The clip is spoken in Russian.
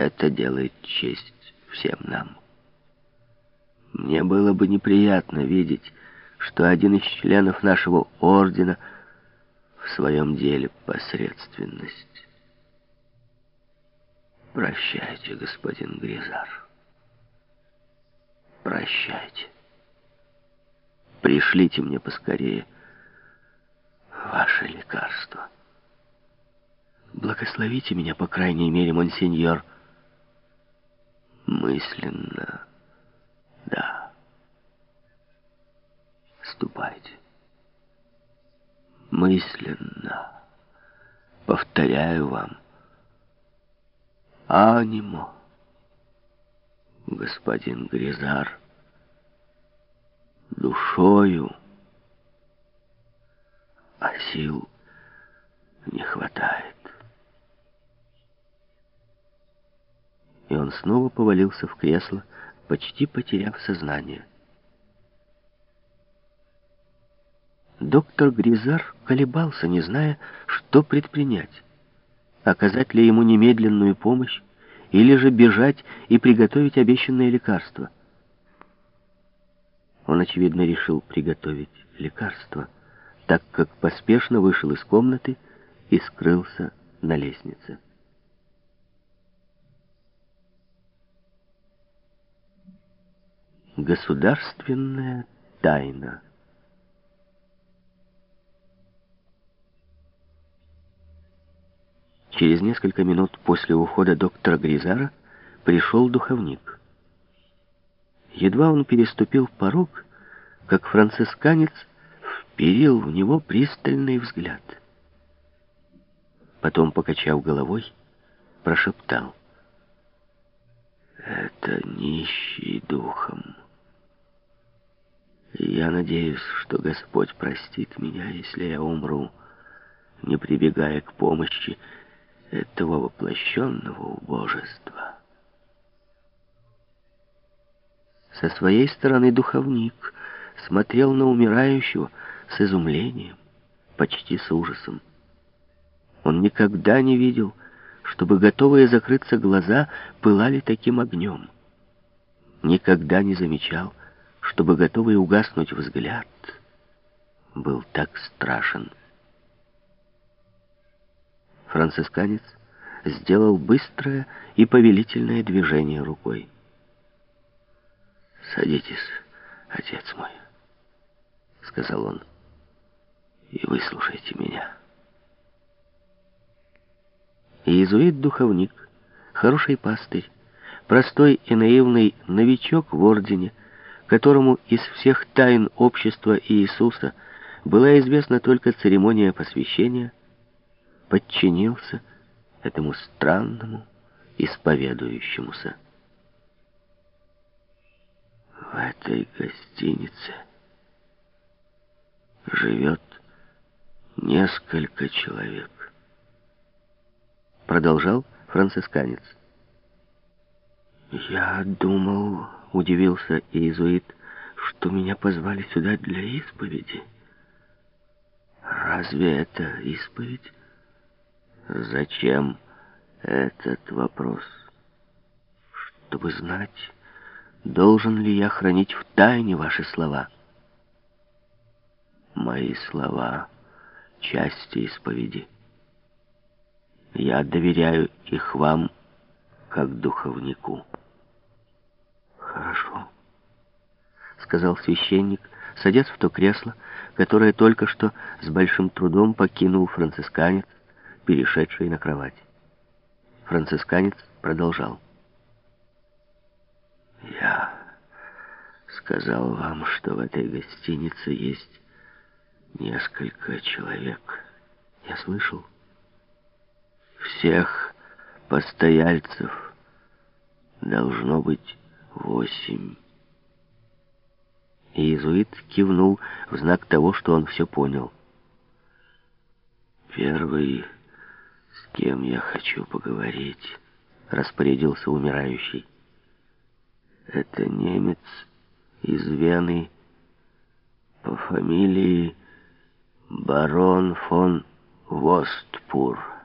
Это делает честь всем нам. Мне было бы неприятно видеть, что один из членов нашего ордена в своем деле посредственность. Прощайте, господин Гризар. Прощайте. Пришлите мне поскорее ваше лекарство. Благословите меня, по крайней мере, монсеньор. Мысленно, да. Ступайте. Мысленно. Повторяю вам. Анимо. Господин Гризар. Душою. А сил не хватает. И он снова повалился в кресло, почти потеряв сознание. Доктор Гризар колебался, не зная, что предпринять. Оказать ли ему немедленную помощь, или же бежать и приготовить обещанное лекарство. Он, очевидно, решил приготовить лекарство, так как поспешно вышел из комнаты и скрылся на лестнице. Государственная тайна. Через несколько минут после ухода доктора Гризара пришел духовник. Едва он переступил порог, как францисканец вперил в него пристальный взгляд. Потом, покачав головой, прошептал. «Это нищий духом». Я надеюсь, что Господь простит меня, если я умру, не прибегая к помощи этого воплощенного убожества. Со своей стороны духовник смотрел на умирающего с изумлением, почти с ужасом. Он никогда не видел, чтобы готовые закрыться глаза пылали таким огнем. Никогда не замечал, чтобы готовый угаснуть взгляд был так страшен. Францисканец сделал быстрое и повелительное движение рукой. «Садитесь, отец мой», — сказал он, — «и выслушайте меня». Иезуит-духовник, хороший пастырь, простой и наивный новичок в ордене, которому из всех тайн общества Иисуса была известна только церемония посвящения, подчинился этому странному исповедующемуся. В этой гостинице живет несколько человек. Продолжал францисканец. Я думал, удивился иезуит, что меня позвали сюда для исповеди. Разве это исповедь? Зачем этот вопрос? Чтобы знать, должен ли я хранить в тайне ваши слова. Мои слова — части исповеди. Я доверяю их вам, как духовнику. Сказал священник, садясь в то кресло, которое только что с большим трудом покинул францисканец, перешедший на кровать. Францисканец продолжал. «Я сказал вам, что в этой гостинице есть несколько человек. Я слышал. Всех постояльцев должно быть восемь». Иезуит кивнул в знак того, что он все понял. «Первый с кем я хочу поговорить?» — распорядился умирающий. «Это немец из Вены по фамилии барон фон Востпур».